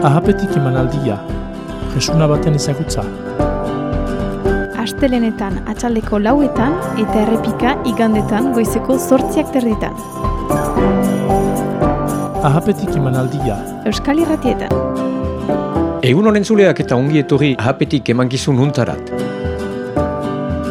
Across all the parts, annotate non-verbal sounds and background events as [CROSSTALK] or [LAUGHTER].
Ahapetik emanaldia, jesuna baten ezagutza. Astelenetan atxaldeko lauetan eta errepika igandetan goizeko zortziak terditan. Ahapetik emanaldia, Euskal Irratietan. Egun honen zuleak eta ongi etorri ahapetik emankizun huntarat.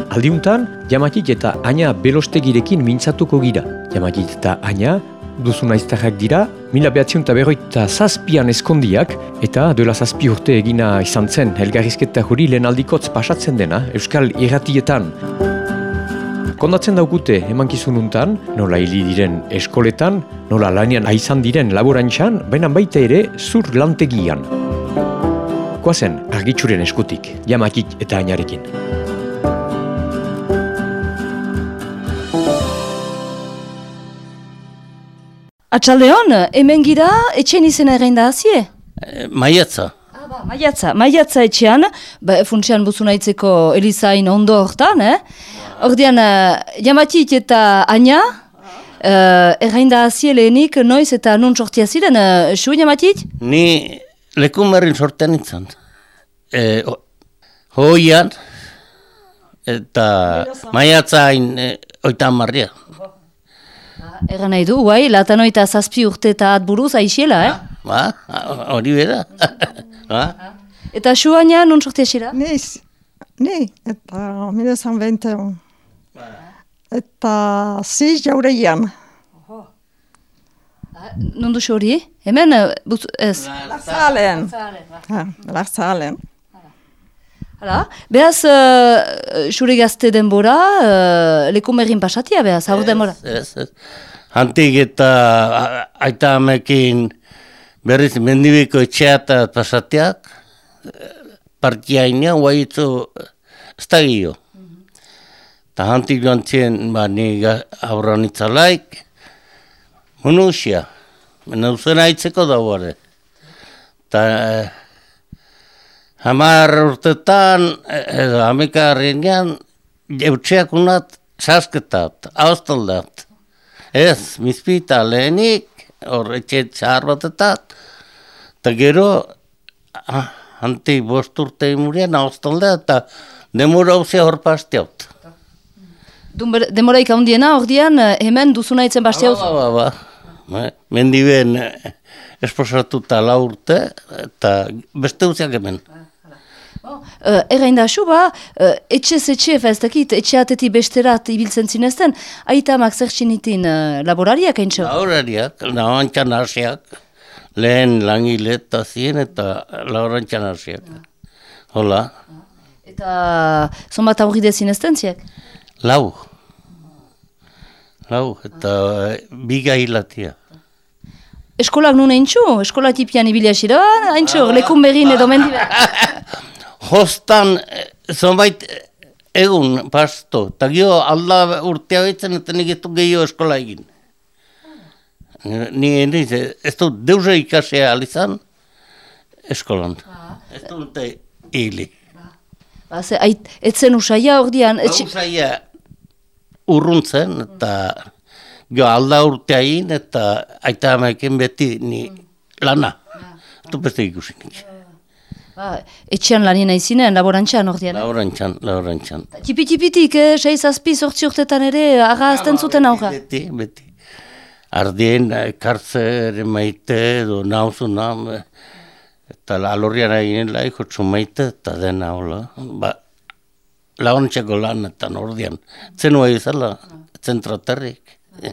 Aldiuntan, jamatik eta aina belostegirekin mintzatuko gira. Jamatik eta aina, duzu naiztarrak dira, mila behatzion eta berroita zazpian eskondiak, eta duela zazpi urte egina izan zen, elgarrizketa juri lehen aldikotz pasatzen dena, Euskal Irratietan. Kondatzen daukute emankizun untan, nola hili diren eskoletan, nola lanian aizan diren laborantxan, baina baita ere zur lantegian. Koazen, argitzuren eskutik, jamakik eta ainarekin. Atxaldeon, hemen gira, etxen izena errein da hazie? Eh, Maiatza. Ah, ba, maiatza, maiatza etxean, ba, funtsian buzu nahitzeko Elizain ondo hortan, eh? Ordean, uh, jamatik eta aina, uh, errein da hazie lehenik, noiz eta nun sortia ziren, uh, xu jamatik? Ni lekumarrin sortean nintzen. E, ho- hoian, eta maiatzain e, oita marria. Erran nahi du, guai, latanoita zazpi urte eta atburuz aixiela, eh? Ba, hori bera. ba? [LAUGHS] Eta xu aina nun sortia zira? Niz, ni, eta 1921. Eta zi jaureian. Nun duzu hori? Hemen, buz, ez? Larzalen. Ha, Larzalen. Hala, behaz, uh, xure gazte denbora, uh, lekumerrin pasatia, behaz, haur denbora. Ez, ez. Hantik eta aita amekin berriz mendibiko etxeata pasateak, partiainia guaitzu ez da gio. Eta hantik joan zien, ba, ni aurra nitzalaik, munusia, mena uzen aitzeko dauare. Eta eh, hamar urtetan, eh, edo hamekarrenean, jautxeak unat sasketat, austaldat. Ez, mizpita lehenik, hor etxe txar batetat, eta gero, ah, hanti bost urte imurian, austalda, eta demora hauzia hor pasteaut. Dun demoraik handiena, ordian, eh, hemen duzuna itzen basti hau. Ba, ba, ba. Ba, Mendiben eh, esposatuta lau urte, eta beste uziak hemen. Uh, Errain da xu, ba, uh, etxez etxe, ez dakit, etxeatetik besterat ibiltzen zinezten, aita amak zer txinitin uh, laborariak haintxo. Laurariak, laurantxan hasiak, lehen langile eta zien eta laurantxan hasiak. Hola, Eta zonbat aurri dezinezten ziek? lau. Lau, eta eh, biga hilatia. Eskolak nun haintxo? Eskola tipian ibilia xira, haintxo, lekun berrin edo mendibe. [LAUGHS] Hostan, eh, zonbait eh, egun pasto, eta gio alda urtea betzen eta nik ez du gehiago eskola egin. Ni ni ez du deuze ikasea alizan eskolan. Ez du dute hili. Ba, ze, ait, etzen usaia ordian, etxe, Gauzaia urruntzen eta jo alda urteain eta aita amaekin beti ni lana. Ez du beste ikusinik. Ba, etxean lanien aizinen, laborantxan ordian. Laurantxan, laurantxan. Tipi-tipitik, eh, seiz azpi sortzi urtetan ere, aga azten zuten aurra. Beti, beti. Ardien, kartzere maite, edo nauzu nam, eh, eta alorrian eginen laik, hotzu maite, eta dena hola. Ba, launtxeko lan eta nordian. Zenua izala, zentraterrik. [LAUGHS]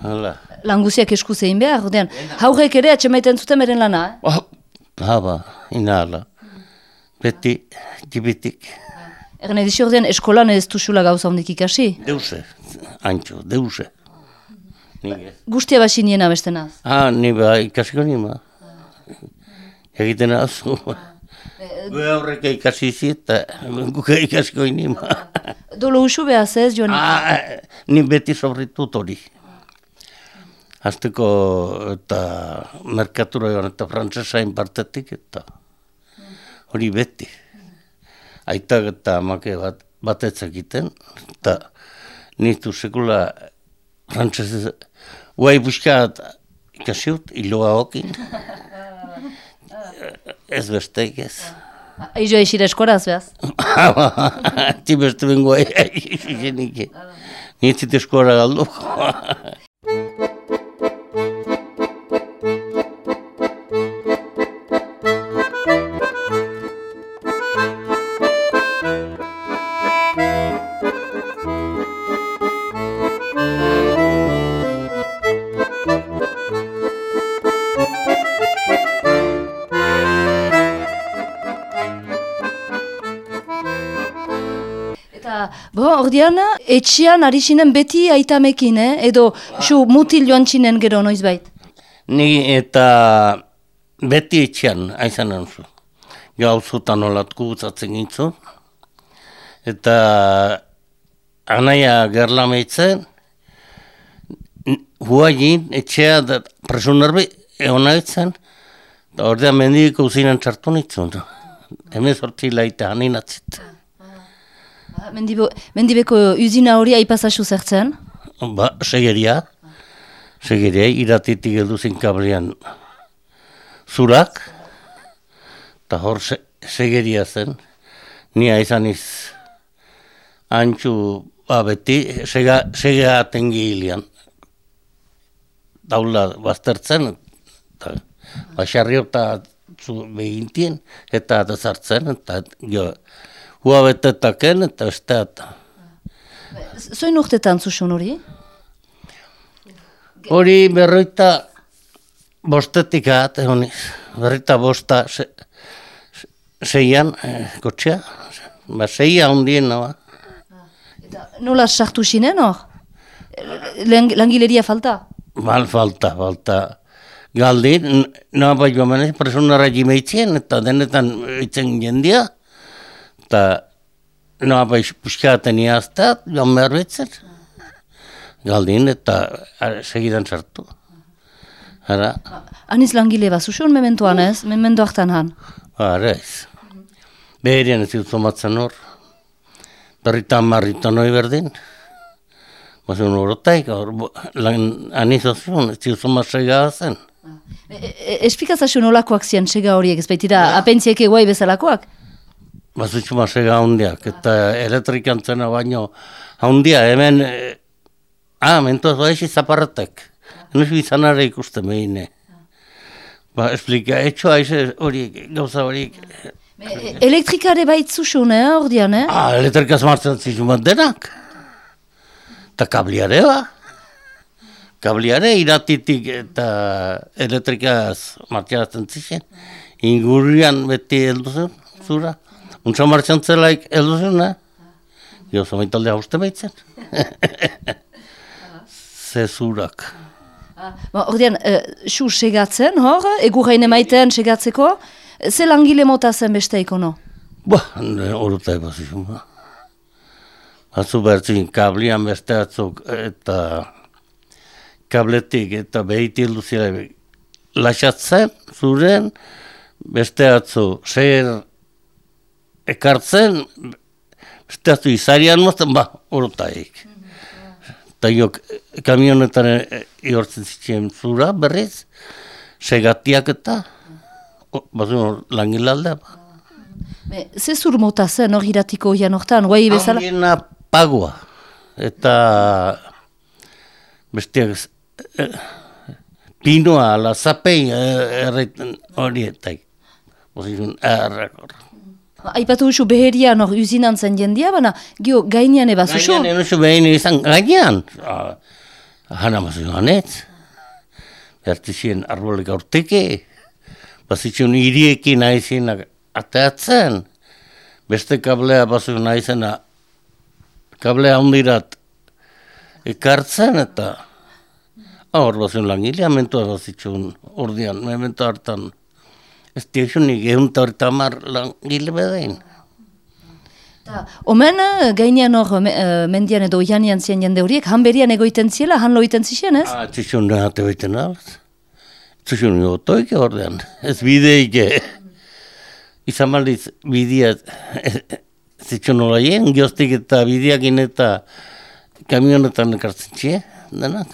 Hala. Languziak esku zein behar, ordean, haurrek ere atxemaiten zuten beren lana, eh? Ha, ba, inala. Beti, tibitik. Erren edizio ordean, eskolan ez duzula gauza hondik ikasi. Deuse, antxo, deuse. Ez. Guztia basi niena bestenaz. Ah, ni ba, ikasiko nima. Egiten azu. [LAUGHS] Gue aurrek ikasi eta guke ikasiko nima. Dolo usu behaz ez, joan. ah, ni beti sobritut hori. Azteko eta merkatura joan eta frantzesain partetik eta hori beti. Aitak eta amake bat, batetz egiten, eta nitu sekula frantzese, guai buskat ikasiut, iloa hokin. [LAUGHS] Ez besteik ez. Aizo esira eskoraz, behaz? [LAUGHS] Ti beste bengoa isu jenik. Nietzit eskora galdu. [LAUGHS] ordean, etxian ari zinen beti aitamekin, eh? Edo, su mutil joan zinen gero noiz bait. Ni eta beti etxean, aizan hanzu. Gauzutan olatku gutzatzen gintzu. Eta anaia gerla meitzen, huagin etxea da presunarbi egon aitzen, eta ordean mendiko uzinan txartu nitzun. Hemen sortzi laite hanin atzit. Mendibo, mendibeko uzina hori aipazasu zertzen? Ba, segeria. Segeria, iratitik edu zen kablean zurak. Eta hor se, segeria zen. Nia izan iz antxu ba, beti sega, sega atengi hilian. Daula baztertzen. Eta basarri eta zu behintien eta dezartzen. Eta jo, hua betetaken eta eta. Zoin urtetan zuzun hori? Hori berroita bostetik ahat, egoniz. Berroita bosta se, se, seian, eh, kotxea. Ba, seia hundien nawa. Eta nola sartu zinen hor? Lang, langileria falta? Bal falta, falta. Galdin, noa bai jomenez, personara jimeitzien, eta denetan itzen jendia. Eta noa bai puskaten iaztat, joan behar betzen. Galdin, eta a- segidan sartu. Ara, Aniz langile bat zuzun mementoan ez? Memento hartan han. ara ez. Beherian ez dut zomatzen hor. Berrita marrita noi berdin. Bazen horotaik, hor, lan anizazion, ez dut zomatzega zen. E, e, Espikazasun olakoak zian sega horiek, ez baitira apentzieke guai bezalakoak? Bazutxu masega handiak, eta elektrikan zena baino handia, hemen, eh, ah, mentoz baixi zaparratek. Enuz bizanare ikusten behine. Ba, esplika, etxo aize horiek, gauza horiek. E, Elektrikare bait zuzun, eh, ordean, eh? Ah, elektrikaz martzen zizun bat denak. Eta kabliare ba. Kabliare iratitik eta elektrikaz martxatzen zizen. Ingurrian beti heldu zen, zura. Untsa martxan zelaik heldu zen, eh? Jo, zamaitalde hauste behitzen. [LAUGHS] Ze zurak. Ba, ordean, e, su segatzen, hor, egurrain emaiten segatzeko, ze langile mota zen beste ikono? Ba, horuta eba zizun, ba. Batzu bertzin kablian beste atzuk eta kabletik eta behiti heldu zira lasatzen, zuren, beste atzu zer ekartzen, beste atzu izarian mozten, ba, horutaik. Eta jo, kamionetan e, ihortzen zitzen zura berriz, segatiak eta, o, bazun langilaldea, ba. Me, ze zur mota zen hor iratiko oian hortan, guai bezala? Handiena pagua. Eta besteak eh, pinoa, la zapei eh, erraiten horietak. Bozizun errakor. Aipatu duzu beherian hor uzinan zen jendia, baina gio gainean eba zuzu. Gainean enuzu behin izan gainean. Ah, Hana mazu joanetz. Bertizien arbolik aurteke. Bazitxun iriekin aizien ateatzen. Beste kablea bazu naizena kablea hundirat ekartzen eta hor bazun langilea mentua bazitxun ordian, memento hartan. Ez diexun nik egun hamar langile bedain. Ta, Omen, eh, gainean hor me- eh, mendian edo oianian zien jende horiek, han berian egoiten ziela, han loiten zixen, ez? Ah, txixun nahate baiten alaz. Txixun jotoik ordean. Ez bideik. eh. Izan maldiz bidea zitxun nola jen, gioztik eta bideakin eta kamionetan ekartzen txie, denak.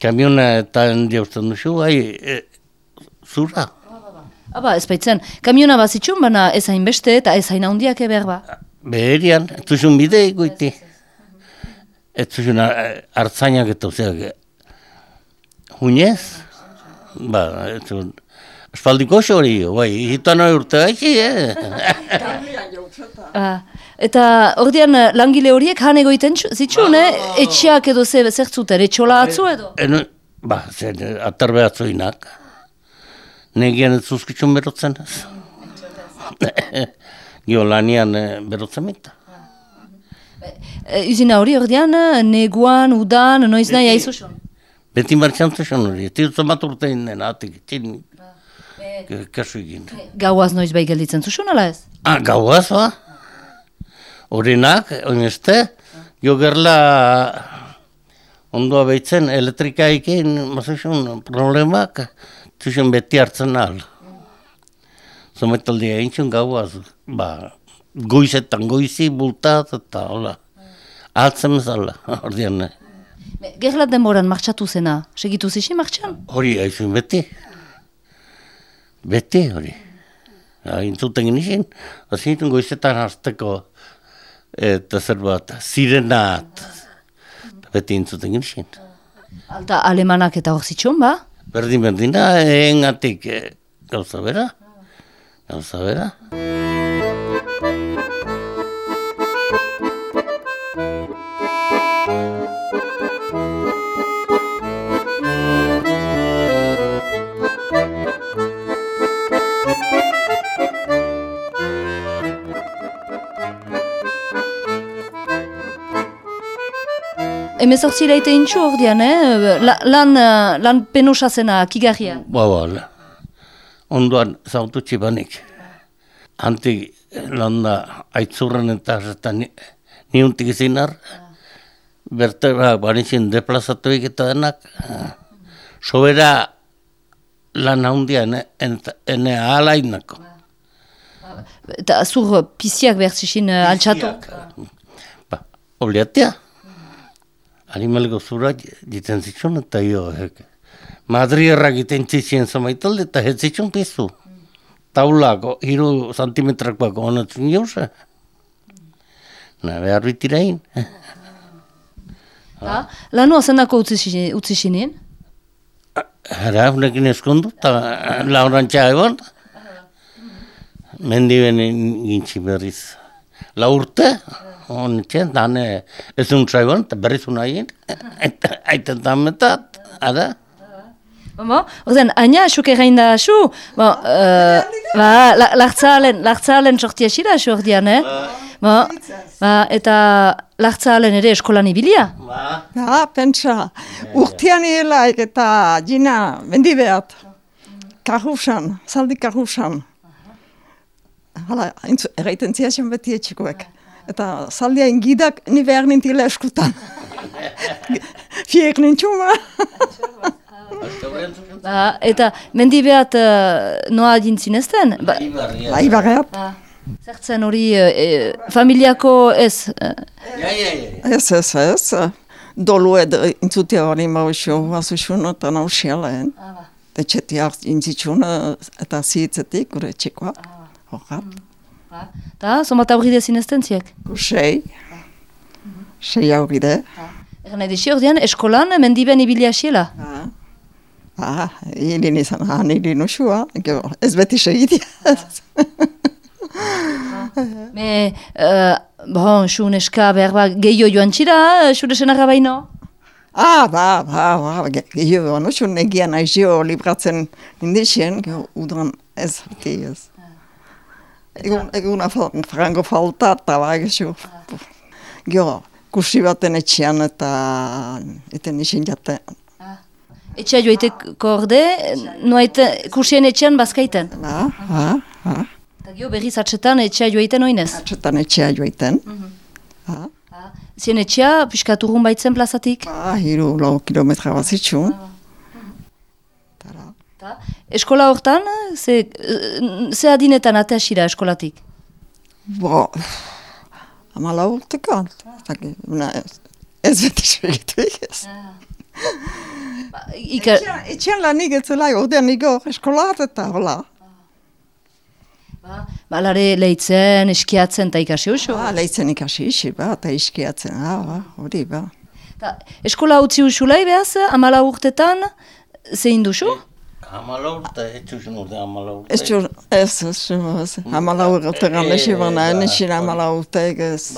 Kamiona eta usten duzu, bai, zura. Aba, ez baitzen, kamiona bazitxun, baina ez hain beste eta ez hain handiak eber ba. Beherian, ez duzun bide egoiti. Ez duzun ar- hartzainak eta zeak. Huñez? Ba, ez duzun. Espaldiko hori, bai, hitan urte haitzi, eh? [LAUGHS] Ah, eta ordean eh, langile horiek han egoiten zitxun, eh? Etxeak edo ze zertzuten, etxola atzu edo? Eno, ba, zen, atar behatzoinak. Negian ez zuzkitxun berotzen ez. [LAUGHS] Gio lanian eh, berotzen mita. E, Uzina hori ordean, eh, neguan, udan, noiz nahi aizusun. Beti martxantzen hori, ez dut bat urte innen, atik, txin, kasu egin. Gauaz noiz bai gelditzen zuzun, ala ez? Ah, gauaz, ba? Horinak, oineste, jo gerla ondoa behitzen elektrikaikin, mazuzun, problemak, zuzun beti hartzen ahal. Zometaldi egin gauaz, ba, goizetan goizi, bultat, eta hola. Ahaltzen bezala, ordean. eh. Gerla denboran martxatu zena, segitu zixi martxan? Hori haizun beti. Beti hori. Ja, intzuten ginizin, azintun goizetan hasteko eta zer bat, zirenat. Beti intzuten ginizin. Alta alemanak eta hor zitxun, ba? Berdin berdina, engatik eh, gauza bera. Gauza bera. Hemezortzi laite intxu ordean, eh? La, lan, eh, lan penosa zena, kigarria. Ba, ba, ondoan zautu txibanik. Antik landa aitzurren eta eta ni, niuntik zinar. Bertera banitzen deplazatuik eta denak. Sobera lan handia ene, ene, ene alainako. Eta zur piziak behar zixin uh, altxatu. Ba, obliatea. Animalgo zura jiten zitsun eta jo. hek. Madrierrak egiten txitxien zamaitalde eta ez zitsun pizu. Taulako, hiru santimetrakoako honatzen jauze. Na, behar bitirain. Ta, Lanoa zenako utzi xinien? Hara, honekin eskondu, eta laurantxa egon. Mendi benen gintxi berriz. La urte, honetxen, dane ez untza egon, eta berriz unagin. Aiten tametat, hara. Bo, ordean, aina asuk errain da asu, bo, uh, ba, la, lartzalen, lartzalen sortia xira asu ordean, eh? Bo, ba, eta lartzalen ere eskolan ibilia? Ja, pentsa, urtean hielaik eta jina, bendi behat. Karusan, zaldi karusan. Hala, erraiten ziazen beti etxikoek. Eta zaldia ingidak ni behar nintila eskutan. [LAUGHS] Fiek nintxuma. Ba, eta mendi behat uh, noa dintzinezten? Ba, Bai, barreat. zertzen hori e, familiako ez, Ja, ja, ja. Ez, ez, ez. Dolu edo intzutia hori mausio, bazuxun eta nausialeen. Etxetiak intzitxun eta zitzetik, gure etxekoa. Horat. Eta somata hori dezinezten ziek? Sei. Sei aurride. Egan nahi dixi ordean, eskolan mendiben ibilia xiela? Ah, ah hilin izan, ah, niri nusua, gero, ez beti segitia. Me, uh, bon, xu neska behar ba, gehiago joan txira, xure senarra baino? ah, ba, ba, ba, ge- gehiago, nusu negian aizio libratzen indixen, gero, udan ez, beti ez. Egun, eguna frango falta, eta ba, gehiago. Gero, kursi baten etxean eta eten isin jaten. Etxea joiteko orde, noaite kursien etxean bazkaiten. Ba, ba, ba, Eta gio berriz atxetan etxea joiten oinez. atxetan etxea joiten. Ba, Zien etxea, piskat urrun baitzen plazatik. ba, hiru lau kilometra bazitxun. Tara. Ta, eskola hortan, ze, ze adinetan ateasira eskolatik? Bo, amala urteko. Zaki, una, ez, beti segitu ez. [LAUGHS] Ba, Ika, Etxean- Etxean lanik ez zela, ordean nigo eskolat eta hola. Balare lehitzen, eskiatzen eta ikasi oso. Ah, lehitzen ikasi isi, ba, eta iskiatzen, ah, ba, hori, ba. Ta, eskola utzi usulai behaz, amala urtetan, zein duzu? Hamala urte, ez zuzun urte hamala urte. Ez jo, ez, ez, ez, hamala urte gandesi bana, enesin hamala urte, ez.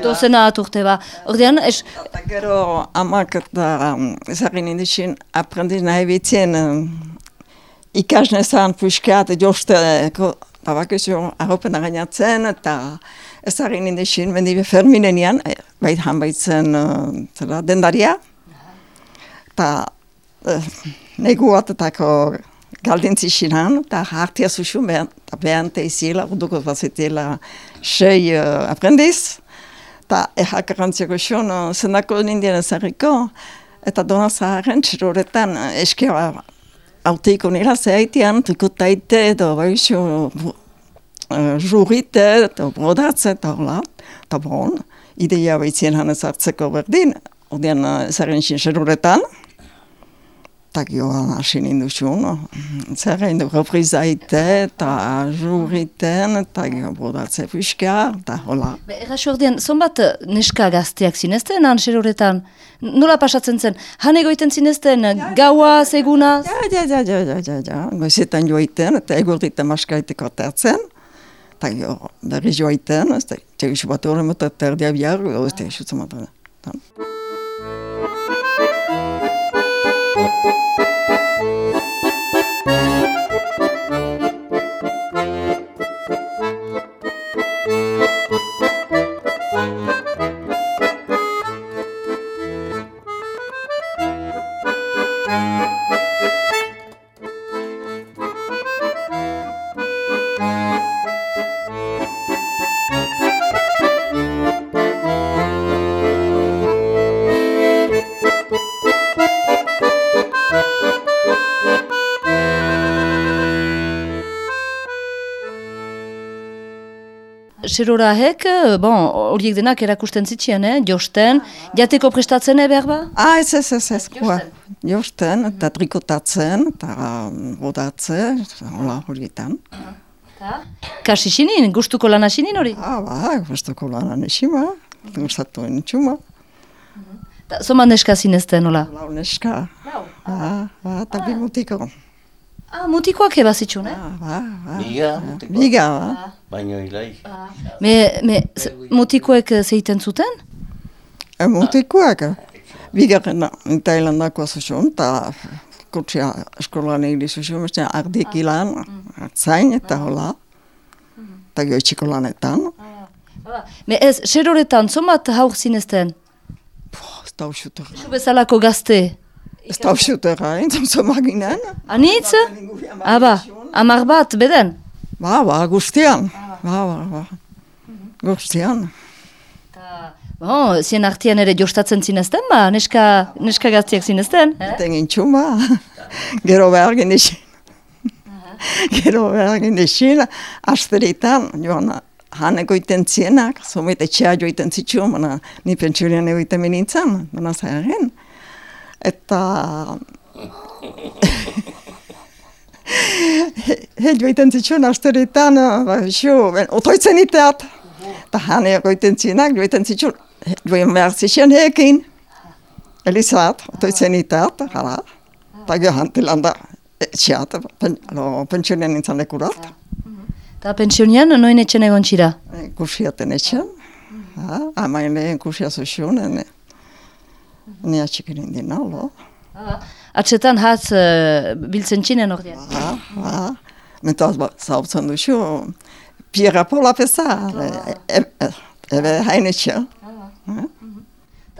Dozena bat urte ba. Ordean, es, Eta gero amak eta ezagin indizin aprendiz nahi bitzien um, ikasnezan puxkat josteko babakizu ahopen gainatzen eta ezagin indizin bendibe ferminenian, eh, bait han baitzen zera, dendaria eta negu batetako galdintzi xinan, eta hartia zuzu, eta behan teizila, urduko bazitela sei uh, aprendiz, eta ehak errantzeko xion, uh, zendako nindien ezarriko, eta dona zaharen txiroretan uh, eskia auteiko nira zehaitian, trikotaite, edo baixo uh, jurite, eta brodatze, eta hola, eta bon, ideia baitzien hanez hartzeko berdin, ordean uh, ezaren xin eta gioan hasi ninduzun, zer egin du reprizaite, eta juriten, eta gio brodatze fuska, eta hola. be, errasu ordean, zonbat eh, neska gazteak zinezten, han xeroretan? Nola pasatzen zen? Han egoiten zinezten, gaua, seguna? Ja, ja, ja, ja, ja, ja, ja, goizetan joiten, eta egurtita maskaiteko atertzen, eta gio berri joiten, ez da, txegiz bat horren eta terdia bihar, ez da, xutzen bat Xerorahek, eh, bon, horiek denak erakusten zitzien, eh? josten, jateko prestatzen eh, behar ba? Ah, ez, ez, ez, ez, koa. Josten, eta trikotatzen, eta rodatze, hola horietan. Kasi sinin, gustuko lana sinin hori? Ah, ba, gustoko lanan esima, gustatu enitxuma. Ta, Zoma neska zinezten, hola? Lau neska. Ah, ba, eta bi mutiko. Ah, mutikoak eba zitzun, eh? Ah, ba, ba. Biga, mutiko. Biga, ba. Baino hilai. Me, me, z- mutikoek eh, zeiten zuten? E, mutikoak. Bigarren Thailandako zuzun, eta kutsia eskolan egin zuzun, beste ardik ilan, hartzain, eta hola. Eta gehitxiko lanetan. Me ez, xeroretan, zomat haur zinezten? Ez da usutera. Zu bezalako gazte? Ez da usutera, entzun zomaginen. Anitz? Aba, amar bat, beden? Ba, ba, guztian. Ba, ba, ba. Guztian. Bon, zien artian ere jostatzen zinezten, ba, neska, neska gaztiak zinezten? Eh? Eta egin txuma. Gero behar genizin. Gero behar genizin. Asteritan, joan, haneko iten zienak, zomit etxea joiten zitxu, mana ni pentsionian egoiten menintzen, mana zaharen. Eta... [LAUGHS] He joiten zitxun asteritan, ba, xo, ben, otoitzen iteat. Eta hane egoiten zienak, joiten zitxun, joen behar zitxen hekin. Elisat, otoitzen iteat, hala. Eta gero hantilanda, etxeat, pen, alo, pentsionian nintzen lekurat. Ta pentsionian, noin etxen egon txira? Kursiaten etxen. Ha, amain lehen kursia zuzun, ene. Ni atxikin indin, alo. Atxetan hatz uh, biltzen txinen ordean. Ha, ha. Mentaz, ba, zautzen duzu, Pierra Pola pesa, ebe hainetxe.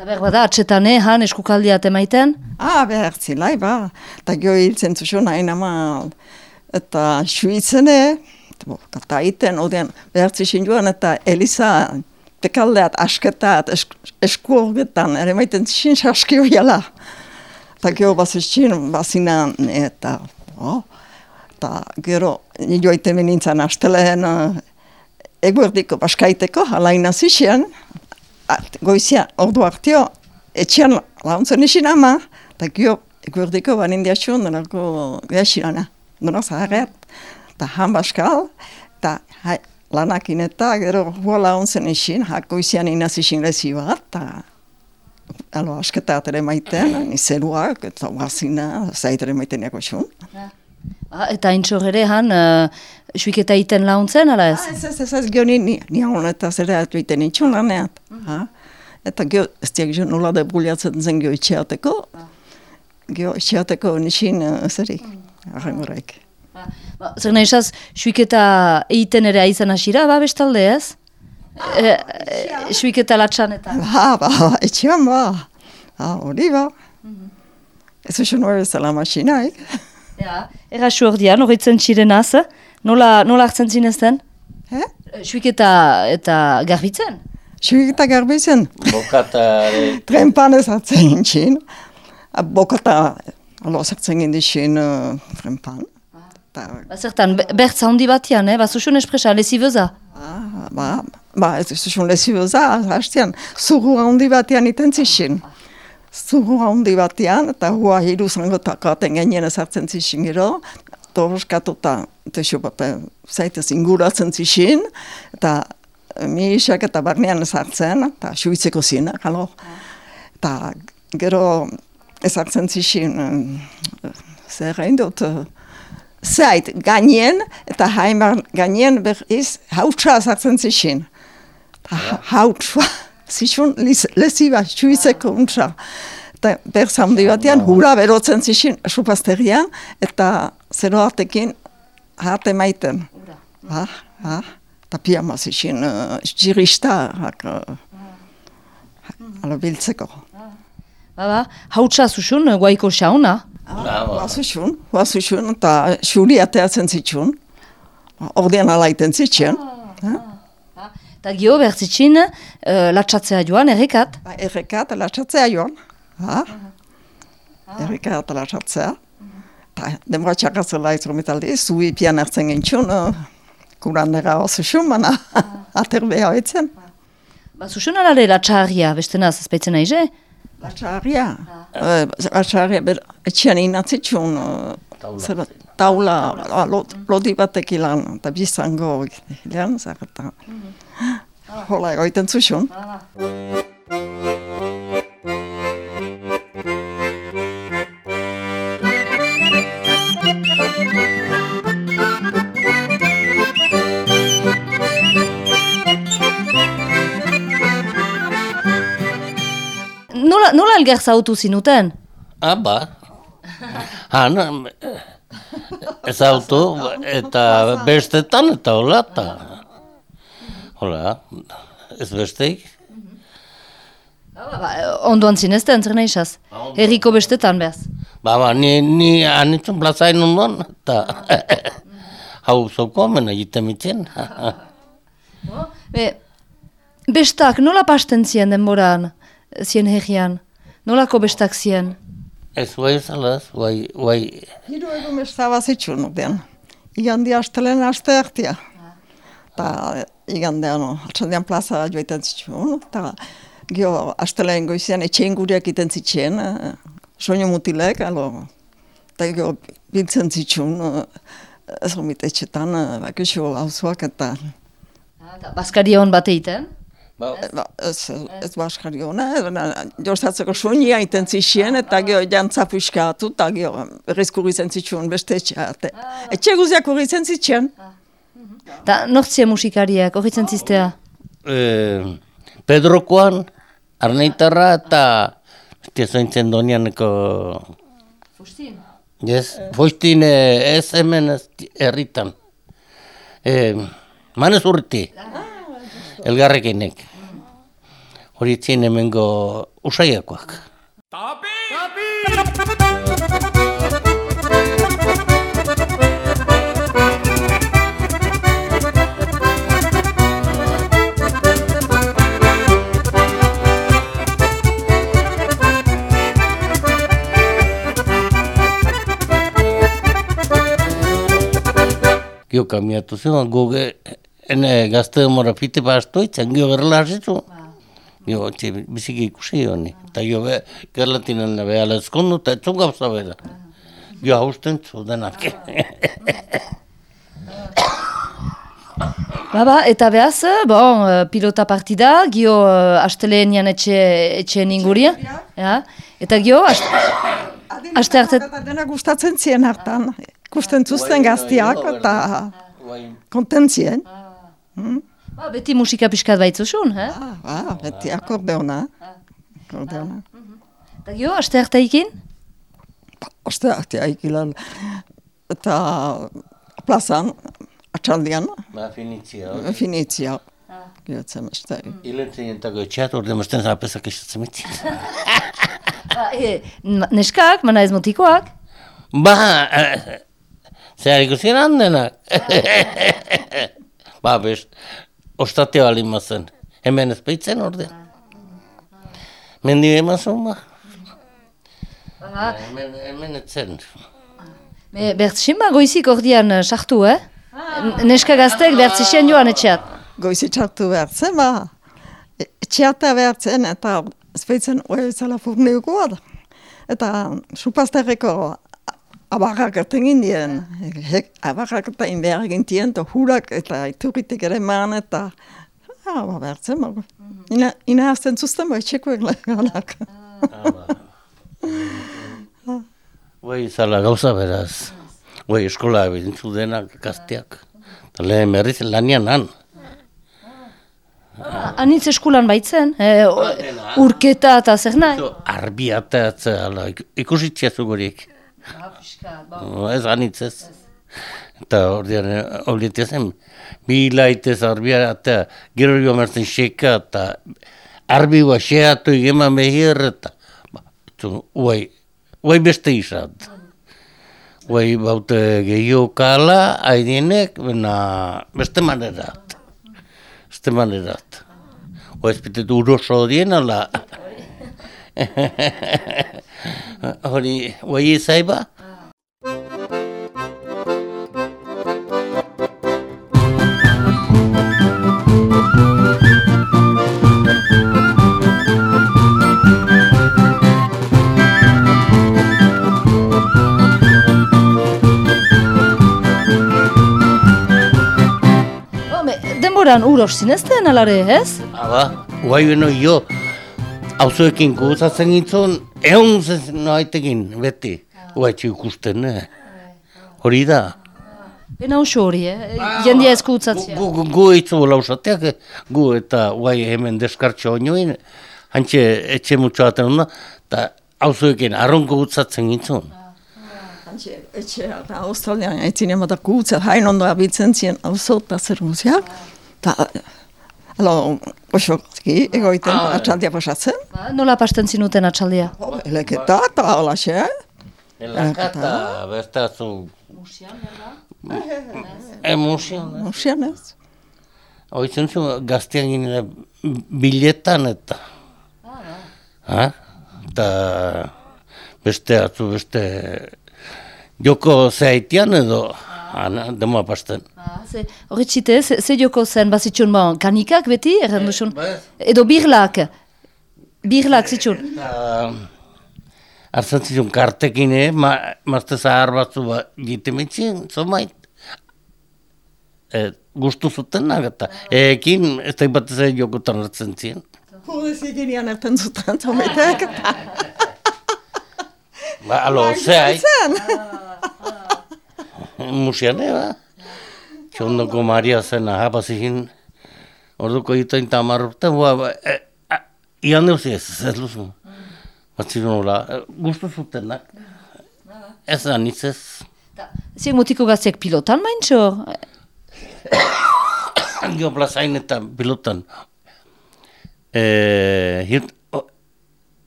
Ta behar bada, atxetan eh, han eskukaldia emaiten? Ah, behar zilai, ba. Eta gio hiltzen zuzun hain ama, eta suitzene, bo, kata iten, odean, behar zizin joan, eta Elisa, pekaldeat, asketat, esk, esku horretan, ere maiten zizin saskio jala. Eta gero bazizin, bazinan, eta, oh, eta gero, nio iten nintzen asteleen, uh, eguerdiko baskaiteko, alaina zizien, at, goizia, ordu hartio, etxean launtzen isin ama, eta gio, eguerdiko banin diatxun, denako gehaxinana, dena zaharret, eta han baskal, eta lanakin eta gero huola onzen isin, hakoizian inaz isin lezi bat, eta alo asketa atere maiten, [CLEARS THROAT] ni zeruak, eta guazina, zaitere maiten jako xun. Ah, eta intxor ere han, uh, suiketa iten launtzen, ala ez? Ah, ez, ez, ez, ez, gio ni, ni, honetaz ere atu iten itxun laneat. ha? Eta gio, ez diak jo nola da buliatzen zen gio itxeateko, gio itxeateko nisin, uh, zeri, arrengorek. Ba, zer nahi esaz, suiketa egiten ere aizan hasira, ba bestalde ez? E, e, suiketa latxan eta. [LAUGHS] Ba, ba, etxean ba, ha, hori ba. Ez usu nore zela masinaik. Ja, errasu ordian, horretzen txirenaz, nola, nola hartzen zinezten? Eh? Suiketa eta garbitzen? Suiketa garbizen, Bokata, [LAUGHS] trenpan ez hartzen intxin. Bokata, alo zertzen gindixin uh, trenpan. Ta, Ba, zertan, be- bertza handi batian, eh? Bazusun espresa, lezibeza. ah, ba, ba, ez usu lezioza, hastean, zuru handi batean iten zixin. Zuru handi batean, eta hua hiru zango takaten gainen ezartzen zixin gero, torroskatuta, eta xo, bape, zaitez inguratzen zixin, eta eh, mi isak eta barnean ezartzen, eta suitzeko zina, halo. Eta gero ezartzen zixin, eh, zer egin dut, eh, zait gainen, eta haimar gainen berriz hautsa ezartzen zixin. Ta hautsa, [LAUGHS] zixun lesiba, suizeko untsa. Eta berza handi batean, hura berotzen zixin, supazterian, eta zero hartekin harte maiten. Ha, ha, eta piama zixin, uh, jirista, hak, uh, alo biltzeko. Ba, ba, hautsa zuzun, eh, guaiko xauna. Huazuzun, huazuzun, eta xuri ateatzen zitxun. Ordean alaiten zitxen. Eta gio, bertzitxin, uh, latxatzea joan, errekat. Ba, Errekat latxatzea joan. Ha? Errekat latxatzea. Ta, denbora txakatzela izrometaldi, zui pian hartzen gintxun, uh, kurandera huazuzun, mana [LAUGHS] aterbea hoitzen. Ba, zuzun alare latxarria, beste naz, ezpeitzen nahi, je? Latxarria. Uh, latxarria, ber, etxean inatzitxun, uh, zer, taula, ah, lo, lodi batek ilan, eta bizango ilan, zer, eta... Hola, egoiten zuzun. Nola, nola elger zautu zinuten? Ah, ba. Han, ez auto, eta bestetan, eta hola, eta... Hola, ez besteik. Ba, ondoan zinezten, zer nahi esaz? Herriko bestetan, behaz. Ba, ba, ni, ni anitzen plazain ondoan, eta... [LAUGHS] Hau zoko hemen egiten mitzen. [LAUGHS] Be, bestak nola pasten zien denboran, zien herrian? Nolako bestak zien? Ez guai zalaz, guai, guai... Hiru egun bestaba zitxun, den. Igandi astelen aste hartia. Ta igandean, atxaldean plaza joiten zitxun, eta gio astelen goizian etxein gureak iten zitxen, eh, soinu mutilek, alo, eta gio biltzen zitxun, eh, ez omit etxetan, eh, bakixo hauzuak eta Baskari hon bat egiten? Ba, Ba, ez, ez baskari hona, jorzatzeko soinia iten zixien, eta gero jantza puskatu, eta gero berrizkurri zen zitxuen beste etxe. Ate. Etxe guziak urri zen zitxien. Ta nortzia musikariak, horretzen ziztea? eh, Pedrokoan, Arneitarra eta... Zaintzen donianeko... Fustin. Yes, Foistin eh, ez hemen ez herritan. Eh, manez urti. Elgarrekinek. Hori zien hemengo usaiakoak. Gio kamiatu zen, goge, ene gazte demora fite bastoitzen, gio gerla hasitu. Gio, txe, biziki ikusi honi. Eta gio, be, gerlatinen nabe ala ezkondu, eta etzun gauza bera. Gio hausten zu denak. [COUGHS] Ba, ba, eta behaz, bon, eh, pilota partida, gio uh, astelenian etxe, etxeen ingurien. Ja. Eta gio, ast, [COUGHS] Aste arte- Eta dena gustatzen zien hartan. Gusten zuzten gaztiak eta kontentzien. Ba, beti musika pixkat baitzusun, eh? Ah, ah, beti akordeona. Akordeona. Eta gio, aste hartaikin? Oste artea ikilan. Eta plazan, atxaldian, Ba, finitzia. finitzia. Giotzen beste. Ilentzen jentako etxeat, orde mosten zapezak esatzen mitzi. [LAUGHS] Ba, e, neskak, mana ez motikoak. Ba, eh, zehar ikusten handenak. [LAUGHS] ba, best, ostateo alin mazen. Hemen ez baitzen orde. Mendi emazun ba. Ba, Hemen, hemen etzen. Me, bertzima goizik ordian eh, sartu, eh? N- Neska gaztek bertzixen joan etxeat. Goizi txartu behar zen, ba. E- Etxeata behar zen, eta ezbaitzen hori zela furneukoa da. Eta supazterreko abarrak erten gindien. Abarrak eta inbehar gintien, eta hurak eta iturritik ere man, eta... Ah, ba, behar zen, ba. Ina, ina azten zuzten, ba, etxekoek lehanak. Bai, zala gauza beraz. Bai, eskola bintzu denak gazteak. Lehen berriz lanian han. Anitz eskulan baitzen, o- urketa eta zer nahi. Arbi atatzea, ala, ikusitzia zugurik. Ez anitz ez. Eta ordean, horietia zen, bi laitez arbia eta gero jo mertzen xeka eta arbi ba xeatu egeman behir eta ba, tu, uai, uai beste izat. Uai baute gehiago kala, haidienek, bena beste manerat. Beste manerat. Uai ezpitet uroso dien, ala. Hori, [LAUGHS] uai izaiba? Denboran uros zinezten alare, ez? Aba, guai beno jo, hauzuekin guzatzen gintzun, egun zen noaitekin, beti. Guai ikusten, eh? Hori da. Bena oso hori, eh? Jendia esku utzatzea. Gu, gu, gu itzu lausateak, eh? gu eta guai hemen deskartxo oinoin, hantxe etxe mutxo baten hona, eta hauzuekin arronko gutzatzen gintzun. Etxe, etxe, eta austaldean, aitzin emata gutza, hain ondo abitzen zien, auzo eta zer guziak. Eta, alo, oso, ziki, egoiten, atxaldia pasatzen. Ba, nola pasten zinuten atxaldia? Eleketa, eta hola xe, Elakata, bestazu... Emozioan, eh? Ocean ez. Oitzen zu gaztean ginen biletan eta... Ha? Eta beste atzu beste joko zehaitian edo ana, dema pasten. Ah, ze, ze, ze joko zen, bazitxun, bon, kanikak beti, erran duzun? Ba, Edo birlak, birlak zitxun. Eta hartzen zizun kartekin, eh? Ma, mazte zahar batzu ba, jitemetzen, zomait. E, gustu zutenak eta ekin ez da batez ere jokotan hartzen ziren. Hore ziginean erten zuten, zometek, eta... [LAUGHS] Ba, alo, zehai, Zen. musian, eh, ba? Txondoko Maria zena hapazigin, orduko itoin tamar urte, ba, ba, e, a, ian deusi ez, ez luzu. Batzi nola, e, gustu zutenak. Ez da nitzez. Ziek mutiko gazteak pilotan maintxo? [COUGHS] Gio plazain eta pilotan. E, hirt, o,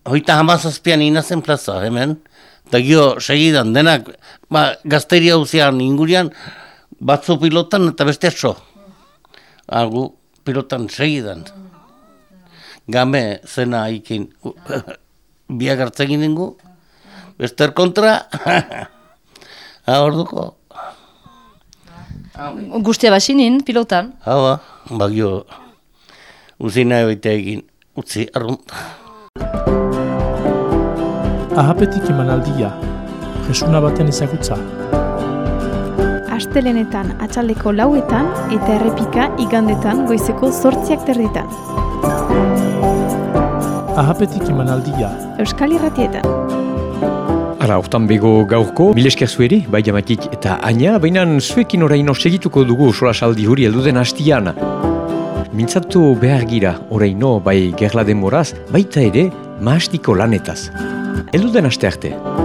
hoita hamazazpian inazen plaza, hemen. Eta gio segidan, denak, ba, gazteria uzian ingurian, batzu pilotan eta beste aso. Algu pilotan segidan. Game zena ikin, [LAUGHS] biak hartzegin ningu, bester kontra, [LAUGHS] ha, orduko. Guztia basinin, pilotan. Hau, bagio, uzina egoite egin, utzi, arrunt. Ahapetik emanaldia, jesuna baten ezagutza. astelenetan atxaldeko lauetan eta errepika igandetan goizeko zortziak terditan. Ahapetik emanaldia. Euskal Irratietan. Ara, hortan bego gaurko, milesker zueri, bai jamatik eta aina, baina zuekin oraino segituko dugu sola saldi huri elduden hastian. Mintzatu behar gira, oraino, bai gerla demoraz, baita ere, maastiko lanetaz. Elduden haste arte.